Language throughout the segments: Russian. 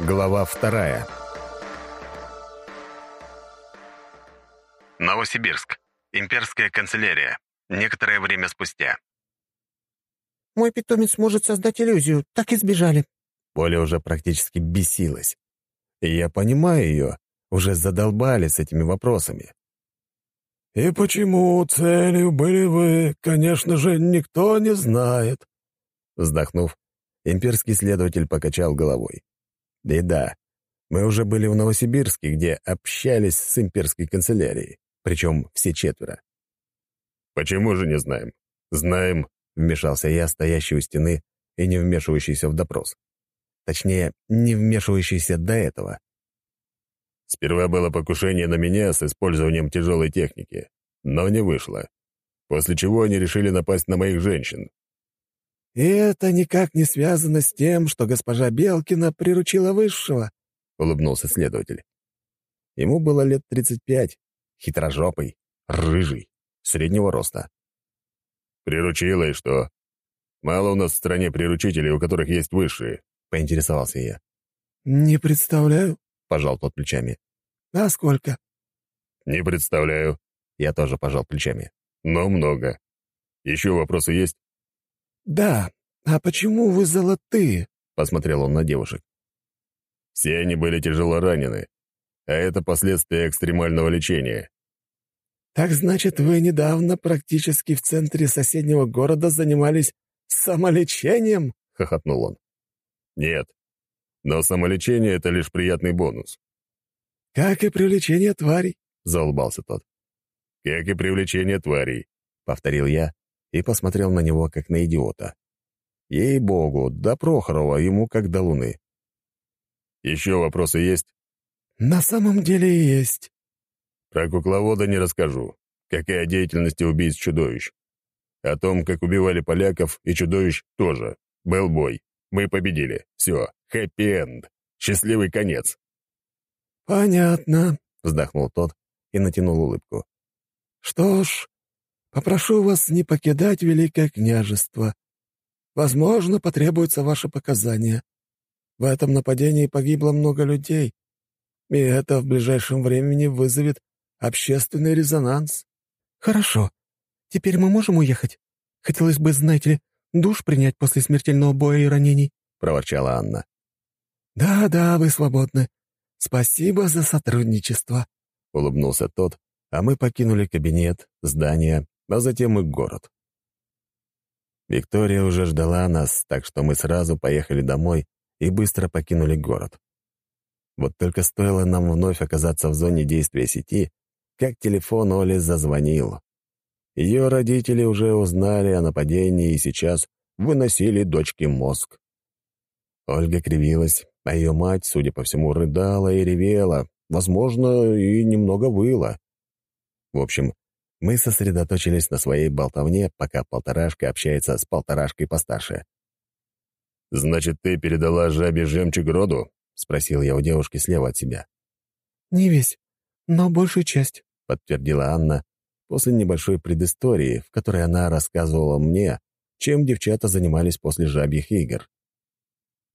Глава вторая. Новосибирск. Имперская канцелярия. Некоторое время спустя. «Мой питомец может создать иллюзию. Так и сбежали». Поля уже практически бесилась. И я понимаю ее, уже задолбали с этими вопросами. «И почему целью были вы, конечно же, никто не знает». Вздохнув, имперский следователь покачал головой. И да, мы уже были в Новосибирске, где общались с имперской канцелярией, причем все четверо. «Почему же не знаем?» «Знаем», — вмешался я, стоящий у стены и не вмешивающийся в допрос. Точнее, не вмешивающийся до этого. Сперва было покушение на меня с использованием тяжелой техники, но не вышло. После чего они решили напасть на моих женщин. «И это никак не связано с тем, что госпожа Белкина приручила высшего», — улыбнулся следователь. Ему было лет тридцать пять, хитрожопый, рыжий, среднего роста. «Приручила и что? Мало у нас в стране приручителей, у которых есть высшие», — поинтересовался я. «Не представляю», — пожал тот плечами. «А сколько?» «Не представляю». Я тоже пожал плечами. «Но много. Еще вопросы есть?» «Да. А почему вы золотые?» — посмотрел он на девушек. «Все они были тяжело ранены, а это последствия экстремального лечения». «Так значит, вы недавно практически в центре соседнего города занимались самолечением?» — хохотнул он. «Нет. Но самолечение — это лишь приятный бонус». «Как и привлечение тварей», — заулыбался тот. «Как и привлечение тварей», — повторил я и посмотрел на него, как на идиота. Ей-богу, до Прохорова ему как до луны. «Еще вопросы есть?» «На самом деле есть». «Про кукловода не расскажу. Какая деятельность убийц чудовищ. О том, как убивали поляков и чудовищ, тоже. Был бой. Мы победили. Все. Хэппи-энд. Счастливый конец». «Понятно», — вздохнул тот и натянул улыбку. «Что ж, попрошу вас не покидать Великое княжество. Возможно, потребуются ваши показания. В этом нападении погибло много людей, и это в ближайшем времени вызовет общественный резонанс». «Хорошо. Теперь мы можем уехать? Хотелось бы, знаете ли, душ принять после смертельного боя и ранений», — проворчала Анна. «Да-да, вы свободны. Спасибо за сотрудничество», — улыбнулся тот, а мы покинули кабинет, здание, а затем и город. Виктория уже ждала нас, так что мы сразу поехали домой и быстро покинули город. Вот только стоило нам вновь оказаться в зоне действия сети, как телефон Оли зазвонил. Ее родители уже узнали о нападении и сейчас выносили дочке мозг. Ольга кривилась, а ее мать, судя по всему, рыдала и ревела, возможно, и немного выла. В общем, мы сосредоточились на своей болтовне, пока полторашка общается с полторашкой постарше. «Значит, ты передала жабе жемчуг роду?» — спросил я у девушки слева от себя. «Не весь, но большую часть», — подтвердила Анна после небольшой предыстории, в которой она рассказывала мне, чем девчата занимались после жабьих игр.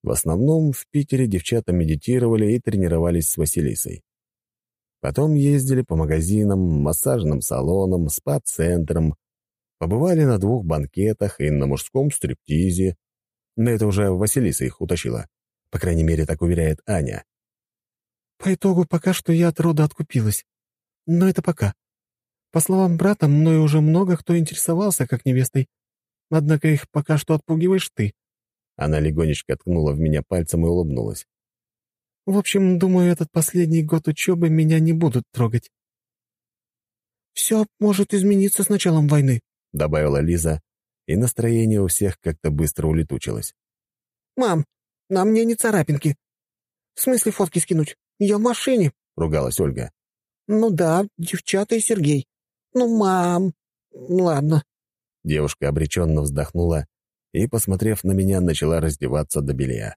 В основном в Питере девчата медитировали и тренировались с Василисой. Потом ездили по магазинам, массажным салонам, спа-центрам, побывали на двух банкетах и на мужском стриптизе. Но это уже Василиса их утащила. По крайней мере, так уверяет Аня. «По итогу пока что я от рода откупилась. Но это пока. По словам брата, мной уже много кто интересовался как невестой. Однако их пока что отпугиваешь ты. Она легонечко ткнула в меня пальцем и улыбнулась. «В общем, думаю, этот последний год учебы меня не будут трогать». «Все может измениться с началом войны», — добавила Лиза, и настроение у всех как-то быстро улетучилось. «Мам, на мне не царапинки. В смысле фотки скинуть? Я в машине», — ругалась Ольга. «Ну да, девчата и Сергей. Ну, мам, ладно». Девушка обреченно вздохнула и, посмотрев на меня, начала раздеваться до белья.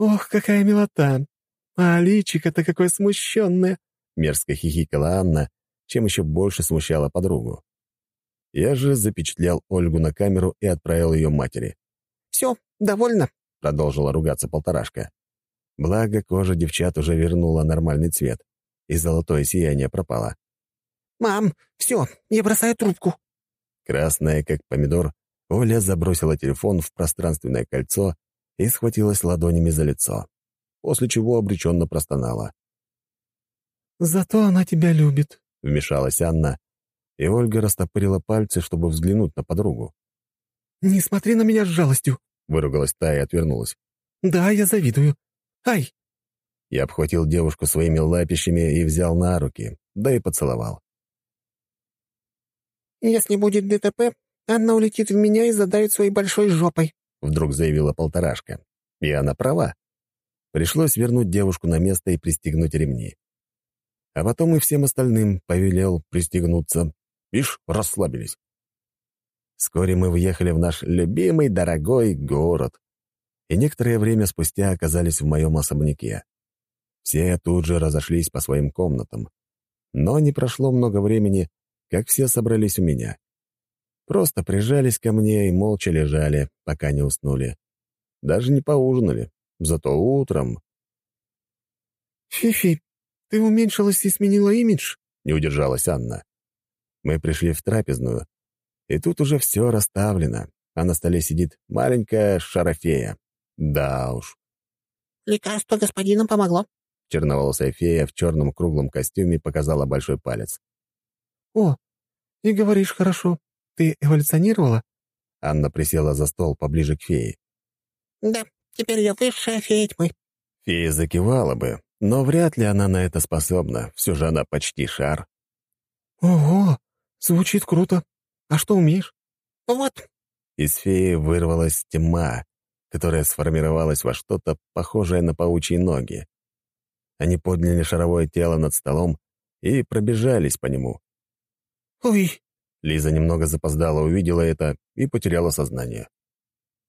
«Ох, какая милота! А личико-то какое смущенное!» Мерзко хихикала Анна, чем еще больше смущала подругу. Я же запечатлял Ольгу на камеру и отправил ее матери. «Все, довольно», — продолжила ругаться полторашка. Благо, кожа девчат уже вернула нормальный цвет, и золотое сияние пропало. «Мам, все, я бросаю трубку». Красная, как помидор, Оля забросила телефон в пространственное кольцо и схватилась ладонями за лицо, после чего обреченно простонала. «Зато она тебя любит», — вмешалась Анна, и Ольга растопырила пальцы, чтобы взглянуть на подругу. «Не смотри на меня с жалостью», — выругалась та и отвернулась. «Да, я завидую. Ай!» Я обхватил девушку своими лапищами и взял на руки, да и поцеловал. «Если будет ДТП, Анна улетит в меня и задавит своей большой жопой», — вдруг заявила полторашка. И она права. Пришлось вернуть девушку на место и пристегнуть ремни. А потом и всем остальным повелел пристегнуться. Ишь, расслабились. Вскоре мы въехали в наш любимый дорогой город. И некоторое время спустя оказались в моем особняке. Все тут же разошлись по своим комнатам. Но не прошло много времени, как все собрались у меня. Просто прижались ко мне и молча лежали, пока не уснули. Даже не поужинали. Зато утром... «Фифи, ты уменьшилась и сменила имидж?» — не удержалась Анна. Мы пришли в трапезную, и тут уже все расставлено, а на столе сидит маленькая шарофея. Да уж. «Лекарство господину помогло?» Черноволосая фея в черном круглом костюме показала большой палец. «О, и говоришь хорошо. Ты эволюционировала?» Анна присела за стол поближе к фее. «Да, теперь я высшая фея тьмы». Фея закивала бы, но вряд ли она на это способна. Все же она почти шар. «Ого, звучит круто. А что умеешь?» «Вот». Из феи вырвалась тьма, которая сформировалась во что-то похожее на паучьи ноги. Они подняли шаровое тело над столом и пробежались по нему. «Ой!» Лиза немного запоздала, увидела это и потеряла сознание.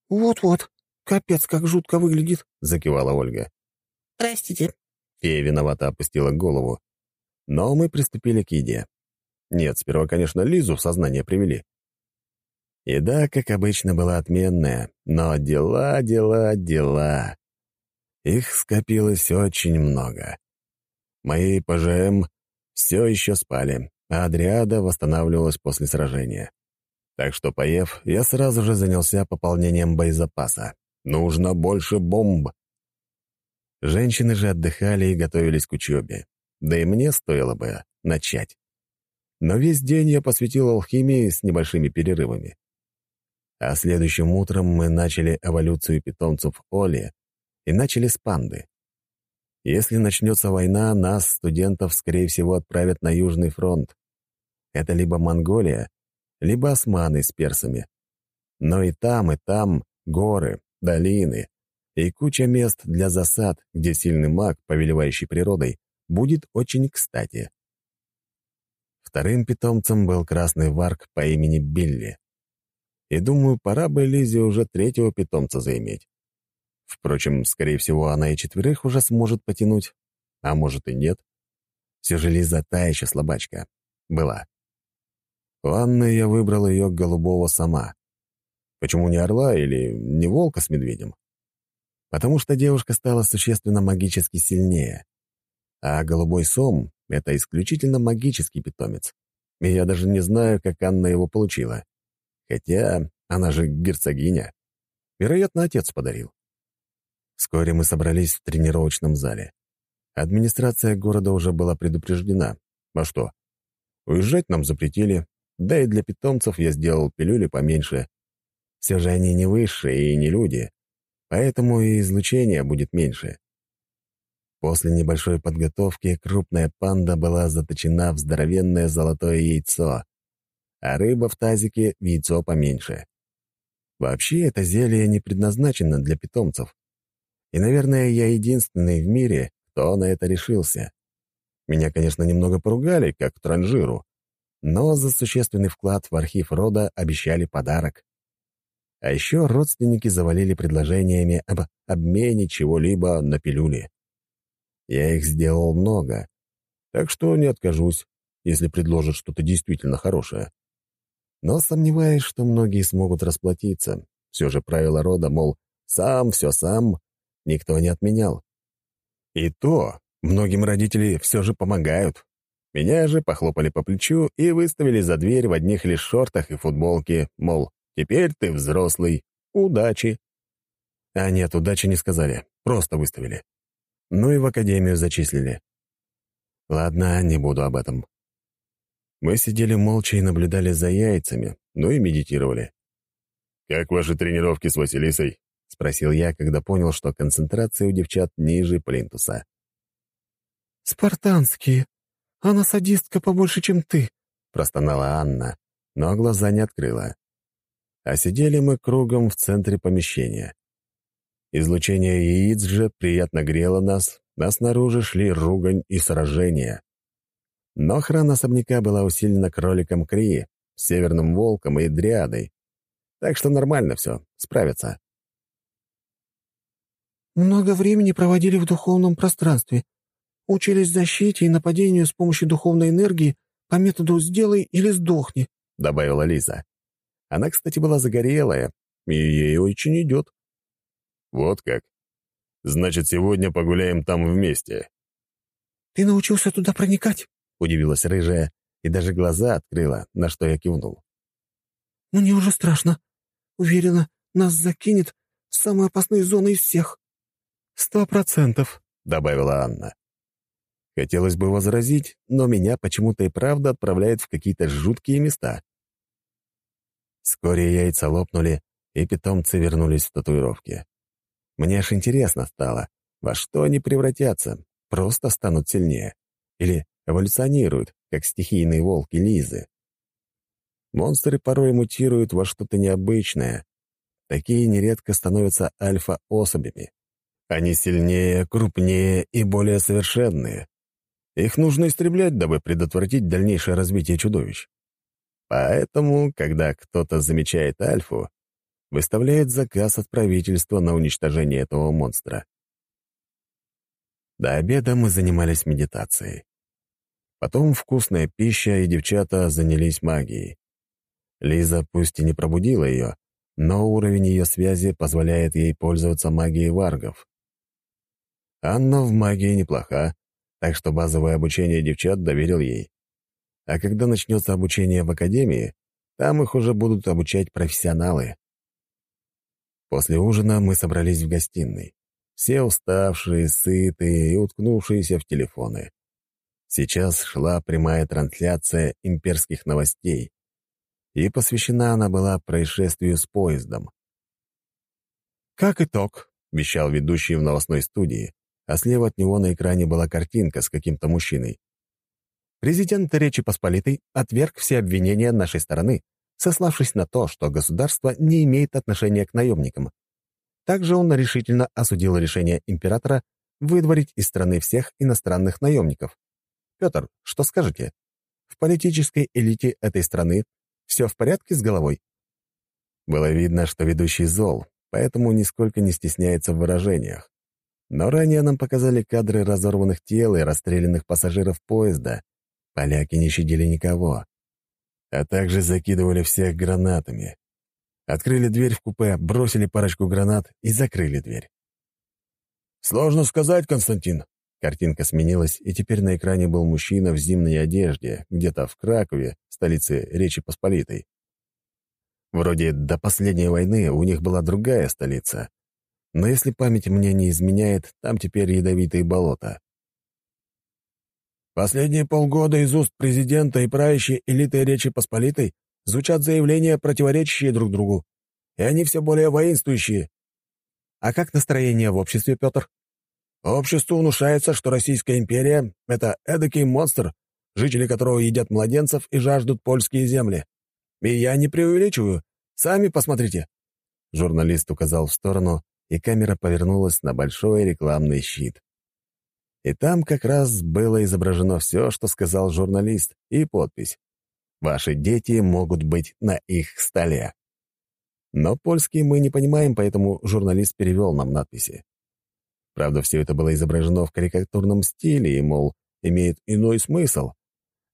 «Вот-вот, капец, как жутко выглядит», — закивала Ольга. «Простите». Фея виновато опустила голову. Но мы приступили к еде. Нет, сперва, конечно, Лизу в сознание привели. Еда, как обычно, была отменная, но дела, дела, дела. Их скопилось очень много. Мои ПЖМ все еще спали, а Адриада восстанавливалась после сражения. Так что, поев, я сразу же занялся пополнением боезапаса. Нужно больше бомб. Женщины же отдыхали и готовились к учебе. Да и мне стоило бы начать. Но весь день я посвятил алхимии с небольшими перерывами. А следующим утром мы начали эволюцию питомцев Оли и начали с панды. Если начнется война, нас, студентов, скорее всего, отправят на Южный фронт. Это либо Монголия, либо османы с персами. Но и там, и там горы, долины и куча мест для засад, где сильный маг, повелевающий природой, будет очень кстати. Вторым питомцем был красный варк по имени Билли. И думаю, пора бы Лизе уже третьего питомца заиметь. Впрочем, скорее всего, она и четверых уже сможет потянуть. А может и нет. Все же Лиза та еще слабачка. Была. У Анны я выбрал ее голубого сама. Почему не орла или не волка с медведем? Потому что девушка стала существенно магически сильнее. А голубой сом — это исключительно магический питомец. И я даже не знаю, как Анна его получила. Хотя она же герцогиня. Вероятно, отец подарил. Вскоре мы собрались в тренировочном зале. Администрация города уже была предупреждена. А что? Уезжать нам запретили, да и для питомцев я сделал пилюли поменьше. Все же они не высшие и не люди, поэтому и излучение будет меньше. После небольшой подготовки крупная панда была заточена в здоровенное золотое яйцо, а рыба в тазике — в яйцо поменьше. Вообще, это зелье не предназначено для питомцев. И, наверное, я единственный в мире, кто на это решился. Меня, конечно, немного поругали, как транжиру, но за существенный вклад в архив рода обещали подарок. А еще родственники завалили предложениями об обмене чего-либо на пилюли. Я их сделал много, так что не откажусь, если предложат что-то действительно хорошее. Но сомневаюсь, что многие смогут расплатиться. Все же правило рода, мол, сам все сам, никто не отменял. И то многим родители все же помогают. Меня же похлопали по плечу и выставили за дверь в одних лишь шортах и футболке, мол, теперь ты взрослый, удачи. А нет, удачи не сказали, просто выставили. Ну и в академию зачислили. Ладно, не буду об этом. Мы сидели молча и наблюдали за яйцами, ну и медитировали. «Как ваши тренировки с Василисой?» — спросил я, когда понял, что концентрация у девчат ниже плинтуса. «Спартанские. Она садистка побольше, чем ты», — простонала Анна, но глаза не открыла. А сидели мы кругом в центре помещения. Излучение яиц же приятно грело нас, а снаружи шли ругань и сражения. Но охрана особняка была усилена кроликом Кри, северным волком и дриадой. Так что нормально все, справятся. «Много времени проводили в духовном пространстве. Учились защите и нападению с помощью духовной энергии по методу «сделай или сдохни», — добавила Лиза. Она, кстати, была загорелая, и ей очень идет. «Вот как. Значит, сегодня погуляем там вместе». «Ты научился туда проникать?» удивилась рыжая и даже глаза открыла, на что я кивнул. «Мне уже страшно. Уверена, нас закинет в самые опасные зоны из всех». «Сто процентов», — добавила Анна. Хотелось бы возразить, но меня почему-то и правда отправляют в какие-то жуткие места. Вскоре яйца лопнули, и питомцы вернулись в татуировки. Мне аж интересно стало, во что они превратятся, просто станут сильнее. Или эволюционируют, как стихийные волки Лизы. Монстры порой мутируют во что-то необычное. Такие нередко становятся альфа-особями. Они сильнее, крупнее и более совершенные. Их нужно истреблять, дабы предотвратить дальнейшее развитие чудовищ. Поэтому, когда кто-то замечает альфу, выставляет заказ от правительства на уничтожение этого монстра. До обеда мы занимались медитацией. Потом вкусная пища, и девчата занялись магией. Лиза пусть и не пробудила ее, но уровень ее связи позволяет ей пользоваться магией варгов. Анна в магии неплоха, так что базовое обучение девчат доверил ей. А когда начнется обучение в академии, там их уже будут обучать профессионалы. После ужина мы собрались в гостиной. Все уставшие, сытые и уткнувшиеся в телефоны. Сейчас шла прямая трансляция имперских новостей, и посвящена она была происшествию с поездом. «Как итог», — вещал ведущий в новостной студии, а слева от него на экране была картинка с каким-то мужчиной. Президент Речи Посполитой отверг все обвинения нашей стороны, сославшись на то, что государство не имеет отношения к наемникам. Также он решительно осудил решение императора выдворить из страны всех иностранных наемников. Петр, что скажете? В политической элите этой страны все в порядке с головой?» Было видно, что ведущий зол, поэтому нисколько не стесняется в выражениях. Но ранее нам показали кадры разорванных тел и расстрелянных пассажиров поезда. Поляки не щадили никого. А также закидывали всех гранатами. Открыли дверь в купе, бросили парочку гранат и закрыли дверь. «Сложно сказать, Константин. Картинка сменилась, и теперь на экране был мужчина в зимней одежде, где-то в Кракове, столице Речи Посполитой. Вроде до последней войны у них была другая столица. Но если память мне не изменяет, там теперь ядовитые болота. Последние полгода из уст президента и правящей элиты Речи Посполитой звучат заявления, противоречащие друг другу. И они все более воинствующие. А как настроение в обществе, Петр? Обществу внушается, что Российская империя — это эдакий монстр, жители которого едят младенцев и жаждут польские земли. И я не преувеличиваю. Сами посмотрите». Журналист указал в сторону, и камера повернулась на большой рекламный щит. И там как раз было изображено все, что сказал журналист, и подпись. «Ваши дети могут быть на их столе». Но польский мы не понимаем, поэтому журналист перевел нам надписи. Правда, все это было изображено в карикатурном стиле и, мол, имеет иной смысл.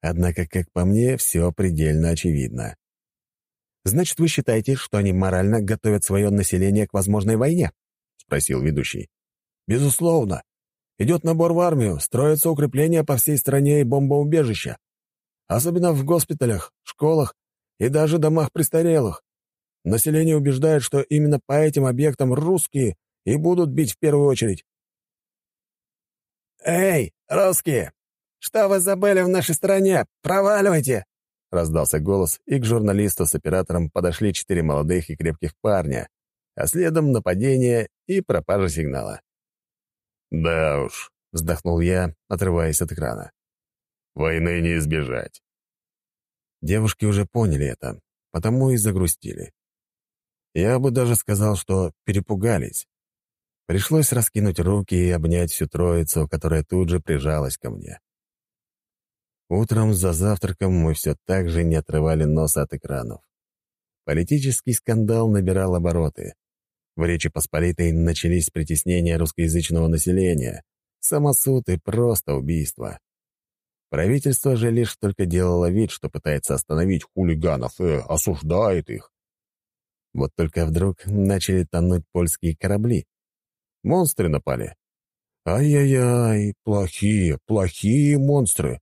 Однако, как по мне, все предельно очевидно. «Значит, вы считаете, что они морально готовят свое население к возможной войне?» — спросил ведущий. «Безусловно. Идет набор в армию, строятся укрепления по всей стране и бомбоубежища. Особенно в госпиталях, школах и даже домах престарелых. Население убеждает, что именно по этим объектам русские и будут бить в первую очередь. «Эй, русские! Что вы забыли в нашей стране? Проваливайте!» Раздался голос, и к журналисту с оператором подошли четыре молодых и крепких парня, а следом нападение и пропажа сигнала. «Да уж», — вздохнул я, отрываясь от экрана. «Войны не избежать». Девушки уже поняли это, потому и загрустили. Я бы даже сказал, что перепугались. Пришлось раскинуть руки и обнять всю троицу, которая тут же прижалась ко мне. Утром за завтраком мы все так же не отрывали носа от экранов. Политический скандал набирал обороты. В Речи Посполитой начались притеснения русскоязычного населения, самосуд и просто убийство. Правительство же лишь только делало вид, что пытается остановить хулиганов и осуждает их. Вот только вдруг начали тонуть польские корабли. Монстры напали. Ай-яй-яй, плохие, плохие монстры.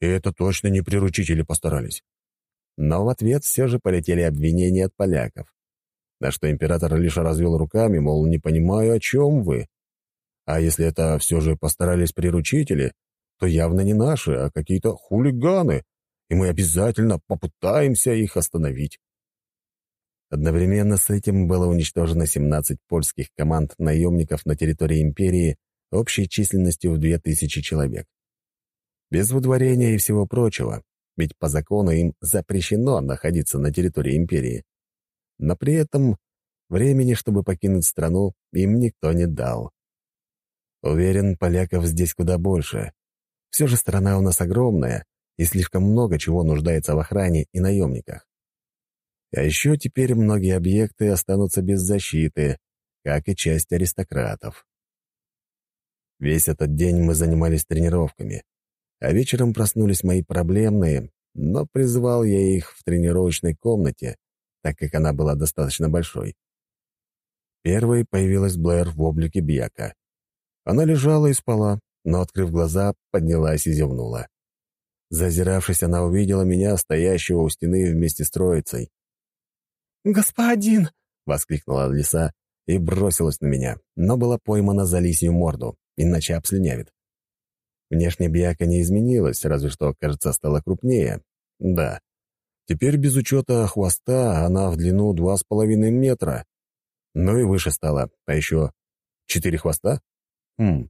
И это точно не приручители постарались. Но в ответ все же полетели обвинения от поляков. На что император лишь развел руками, мол, не понимаю, о чем вы. А если это все же постарались приручители, то явно не наши, а какие-то хулиганы, и мы обязательно попытаемся их остановить. Одновременно с этим было уничтожено 17 польских команд наемников на территории империи общей численностью в 2000 человек. Без выдворения и всего прочего, ведь по закону им запрещено находиться на территории империи но при этом времени, чтобы покинуть страну, им никто не дал. Уверен, поляков здесь куда больше. Все же страна у нас огромная, и слишком много чего нуждается в охране и наемниках. А еще теперь многие объекты останутся без защиты, как и часть аристократов. Весь этот день мы занимались тренировками, а вечером проснулись мои проблемные, но призвал я их в тренировочной комнате, так как она была достаточно большой. Первой появилась Блэр в облике Бьяка. Она лежала и спала, но, открыв глаза, поднялась и зевнула. Зазиравшись, она увидела меня, стоящего у стены вместе с троицей. «Господин!» — воскликнула лиса и бросилась на меня, но была поймана за лисью морду, иначе обслюнявит. Внешне Бьяка не изменилась, разве что, кажется, стала крупнее. Да, Теперь без учета хвоста она в длину два с половиной метра. Ну и выше стала. А еще четыре хвоста? Хм.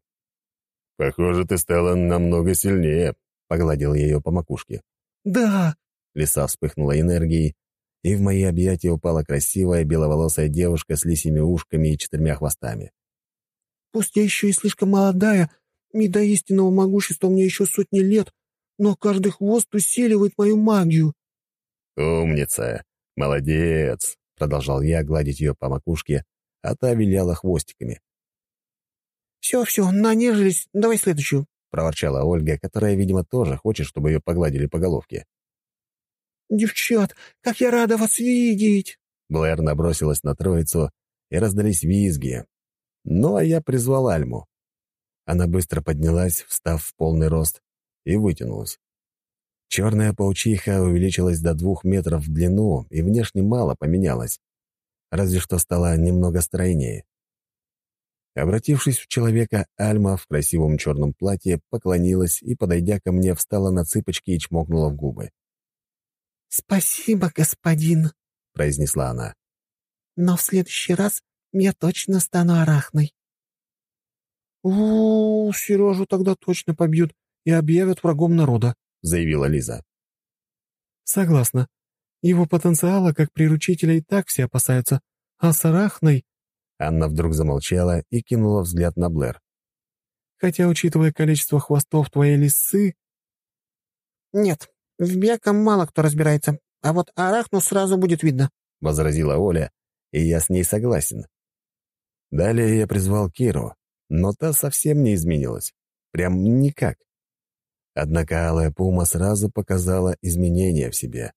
«Похоже, ты стала намного сильнее», — погладил я ее по макушке. «Да!» — лиса вспыхнула энергией, и в мои объятия упала красивая беловолосая девушка с лисими ушками и четырьмя хвостами. «Пусть я еще и слишком молодая, и до истинного могущества мне еще сотни лет, но каждый хвост усиливает мою магию. «Умница! Молодец!» — продолжал я гладить ее по макушке, а та виляла хвостиками. «Все-все, нанежились, давай следующую», — проворчала Ольга, которая, видимо, тоже хочет, чтобы ее погладили по головке. «Девчат, как я рада вас видеть!» Блэр набросилась на троицу, и раздались визги. Ну, а я призвал Альму. Она быстро поднялась, встав в полный рост, и вытянулась. Черная паучиха увеличилась до двух метров в длину и внешне мало поменялась, разве что стала немного стройнее. Обратившись в человека, Альма в красивом черном платье поклонилась и, подойдя ко мне, встала на цыпочки и чмокнула в губы. «Спасибо, господин», — произнесла она. «Но в следующий раз я точно стану арахной». «У, -у Сережу тогда точно побьют и объявят врагом народа», — заявила Лиза. «Согласна. Его потенциала как приручителя и так все опасаются. А с Арахной...» Анна вдруг замолчала и кинула взгляд на Блэр. «Хотя, учитывая количество хвостов твоей лисы...» «Нет, в Беком мало кто разбирается, а вот Арахну сразу будет видно», — возразила Оля, и я с ней согласен. Далее я призвал Киру, но та совсем не изменилась. Прям никак. Однако алая пума сразу показала изменения в себе.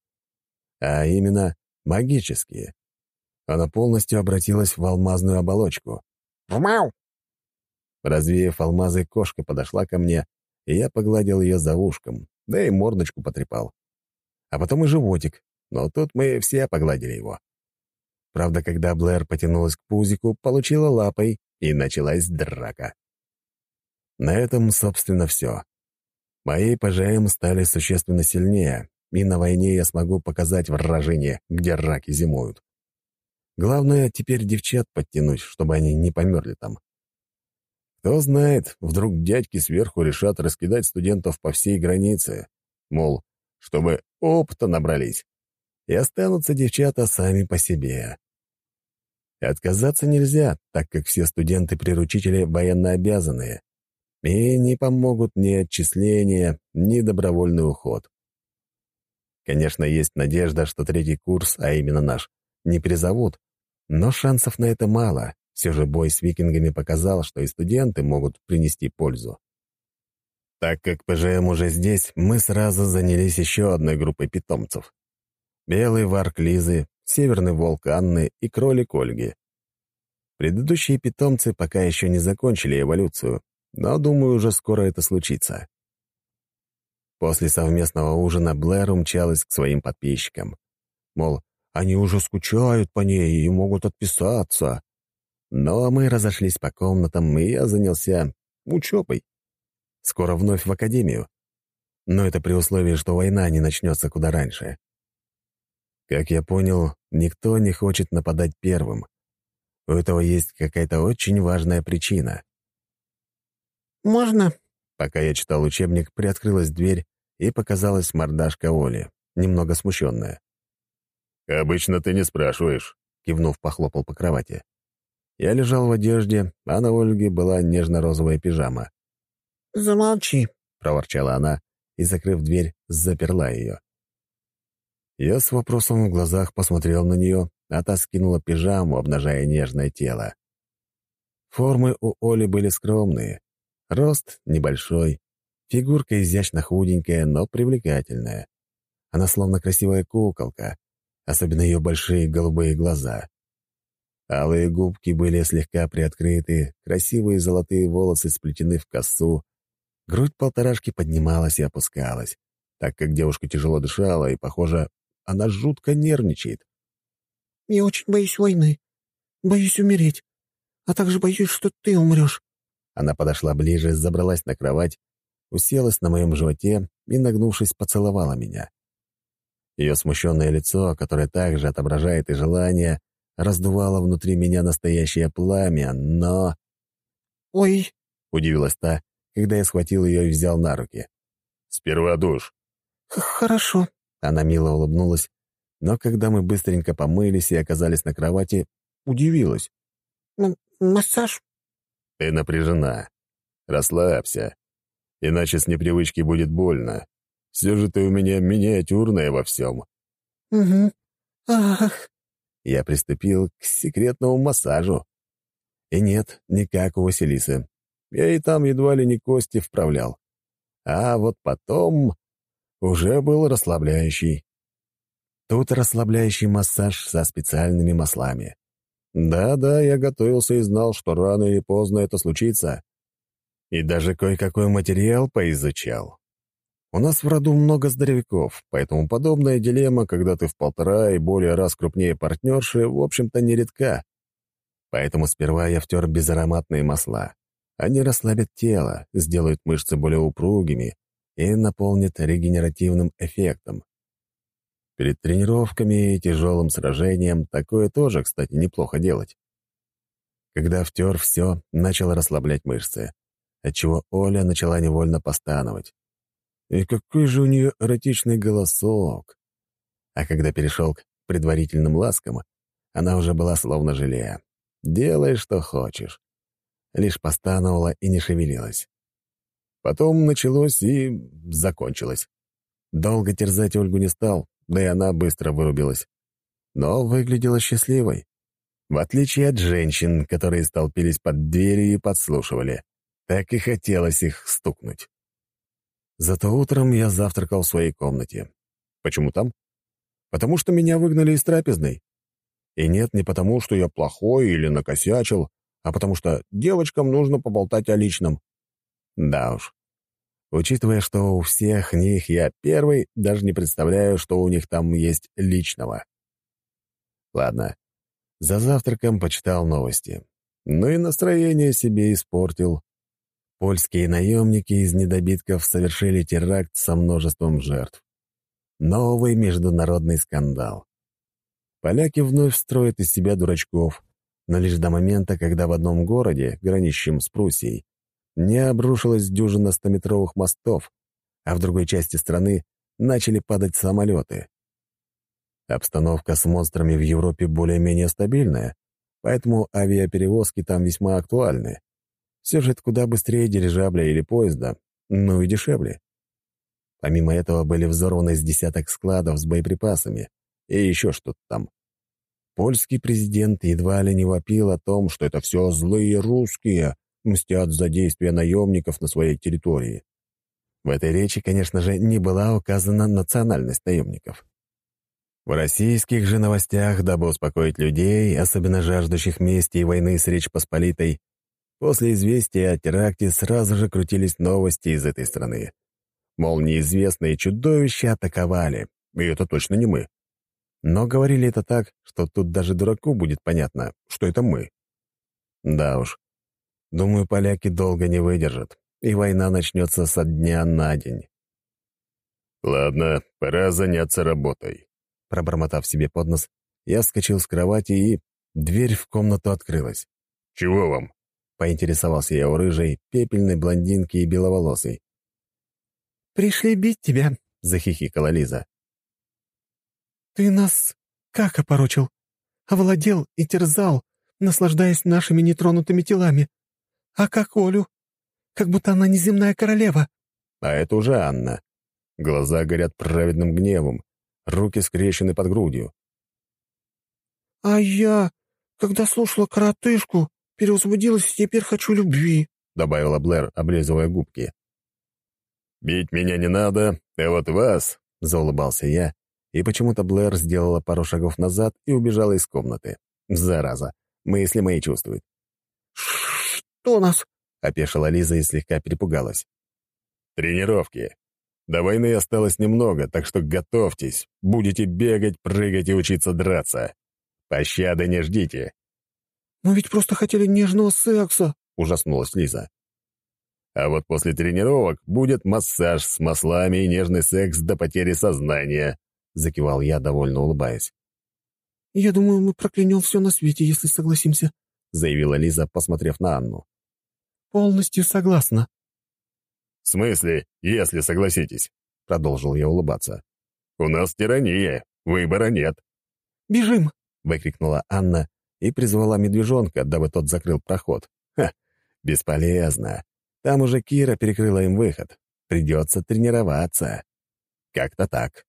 А именно магические. Она полностью обратилась в алмазную оболочку. «Мяу!» Развеяв алмазы, кошка подошла ко мне, и я погладил ее за ушком, да и мордочку потрепал. А потом и животик, но тут мы все погладили его. Правда, когда Блэр потянулась к пузику, получила лапой, и началась драка. На этом, собственно, все. Мои ПЖМ стали существенно сильнее, и на войне я смогу показать вражине, где раки зимуют. Главное, теперь девчат подтянуть, чтобы они не померли там. Кто знает, вдруг дядьки сверху решат раскидать студентов по всей границе. Мол, чтобы опыта набрались. И останутся девчата сами по себе. Отказаться нельзя, так как все студенты-приручители военно обязанные. И не помогут ни отчисления, ни добровольный уход. Конечно, есть надежда, что третий курс, а именно наш, не призовут, но шансов на это мало. Все же бой с викингами показал, что и студенты могут принести пользу. Так как ПЖМ уже здесь, мы сразу занялись еще одной группой питомцев. Белый варк Лизы, северный волк Анны и кролик Ольги. Предыдущие питомцы пока еще не закончили эволюцию, но, думаю, уже скоро это случится. После совместного ужина Блэр умчалась к своим подписчикам. Мол, они уже скучают по ней и могут отписаться. Но мы разошлись по комнатам, и я занялся учебой. Скоро вновь в академию. Но это при условии, что война не начнется куда раньше. Как я понял, никто не хочет нападать первым. У этого есть какая-то очень важная причина. «Можно?» Пока я читал учебник, приоткрылась дверь, и показалась мордашка Оли, немного смущенная. «Обычно ты не спрашиваешь», — кивнув, похлопал по кровати. Я лежал в одежде, а на Ольге была нежно-розовая пижама. «Замолчи», — проворчала она и, закрыв дверь, заперла ее. Я с вопросом в глазах посмотрел на нее, а та скинула пижаму, обнажая нежное тело. Формы у Оли были скромные. Рост небольшой, фигурка изящно худенькая, но привлекательная. Она словно красивая куколка, особенно ее большие голубые глаза. Алые губки были слегка приоткрыты, красивые золотые волосы сплетены в косу, грудь полторашки поднималась и опускалась, так как девушка тяжело дышала, и, похоже, она жутко нервничает. «Я очень боюсь войны. Боюсь умереть. А также боюсь, что ты умрешь». Она подошла ближе, забралась на кровать, уселась на моем животе и, нагнувшись, поцеловала меня. Ее смущенное лицо, которое также отображает и желание, раздувало внутри меня настоящее пламя, но... «Ой!» — удивилась та, когда я схватил ее и взял на руки. «Сперва душ». «Хорошо», — она мило улыбнулась, но когда мы быстренько помылись и оказались на кровати, удивилась. «Массаж?» «Ты напряжена. Расслабься. Иначе с непривычки будет больно. Все же ты у меня миниатюрная во всем». «Угу. Ах». Я приступил к секретному массажу. И нет, не как у Василисы. Я и там едва ли не кости вправлял. А вот потом уже был расслабляющий. Тут расслабляющий массаж со специальными маслами. Да-да, я готовился и знал, что рано или поздно это случится. И даже кое-какой материал поизучал. У нас в роду много здоровяков, поэтому подобная дилемма, когда ты в полтора и более раз крупнее партнерши, в общем-то, нередка. Поэтому сперва я втер безароматные масла. Они расслабят тело, сделают мышцы более упругими и наполнят регенеративным эффектом. Перед тренировками и тяжелым сражением такое тоже, кстати, неплохо делать. Когда втер все, начал расслаблять мышцы, отчего Оля начала невольно постановать. И какой же у нее эротичный голосок! А когда перешел к предварительным ласкам, она уже была словно желе. Делай, что хочешь. Лишь постановала и не шевелилась. Потом началось и закончилось. Долго терзать Ольгу не стал, да и она быстро вырубилась. Но выглядела счастливой. В отличие от женщин, которые столпились под дверью и подслушивали. Так и хотелось их стукнуть. Зато утром я завтракал в своей комнате. Почему там? Потому что меня выгнали из трапезной. И нет, не потому, что я плохой или накосячил, а потому что девочкам нужно поболтать о личном». Да уж. Учитывая, что у всех них я первый, даже не представляю, что у них там есть личного. Ладно. За завтраком почитал новости. Ну и настроение себе испортил. Польские наемники из недобитков совершили теракт со множеством жертв. Новый международный скандал. Поляки вновь строят из себя дурачков, но лишь до момента, когда в одном городе, граничащем с Пруссией, не обрушилась дюжина стометровых мостов, а в другой части страны начали падать самолеты. Обстановка с монстрами в Европе более-менее стабильная, поэтому авиаперевозки там весьма актуальны. Все же это куда быстрее дирижабля или поезда, ну и дешевле. Помимо этого были взорваны с десяток складов с боеприпасами и еще что-то там. Польский президент едва ли не вопил о том, что это все злые русские, мстят за действия наемников на своей территории. В этой речи, конечно же, не была указана национальность наемников. В российских же новостях, дабы успокоить людей, особенно жаждущих мести и войны с Речь Посполитой, после известия о теракте сразу же крутились новости из этой страны. Мол, неизвестные чудовища атаковали, и это точно не мы. Но говорили это так, что тут даже дураку будет понятно, что это мы. Да уж, Думаю, поляки долго не выдержат, и война начнется со дня на день. «Ладно, пора заняться работой». Пробормотав себе под нос, я вскочил с кровати, и дверь в комнату открылась. «Чего вам?» — поинтересовался я у рыжей, пепельной блондинки и беловолосой. «Пришли бить тебя», — захихикала Лиза. «Ты нас как опорочил? Овладел и терзал, наслаждаясь нашими нетронутыми телами. А как Олю? Как будто она неземная королева. А это уже Анна. Глаза горят праведным гневом, руки скрещены под грудью. «А я, когда слушала коротышку, перевозбудилась и теперь хочу любви», — добавила Блэр, облизывая губки. «Бить меня не надо, а вот вас», — заулыбался я, и почему-то Блэр сделала пару шагов назад и убежала из комнаты. Зараза, мысли мои чувствует. «Что у нас?» — опешила Лиза и слегка перепугалась. «Тренировки. До войны осталось немного, так что готовьтесь. Будете бегать, прыгать и учиться драться. Пощады не ждите». «Мы ведь просто хотели нежного секса», — ужаснулась Лиза. «А вот после тренировок будет массаж с маслами и нежный секс до потери сознания», — закивал я, довольно улыбаясь. «Я думаю, мы проклянем все на свете, если согласимся», — заявила Лиза, посмотрев на Анну. «Полностью согласна». «В смысле, если согласитесь?» — продолжил я улыбаться. «У нас тирания, выбора нет». «Бежим!» — выкрикнула Анна и призвала медвежонка, дабы тот закрыл проход. «Ха! Бесполезно. Там уже Кира перекрыла им выход. Придется тренироваться. Как-то так».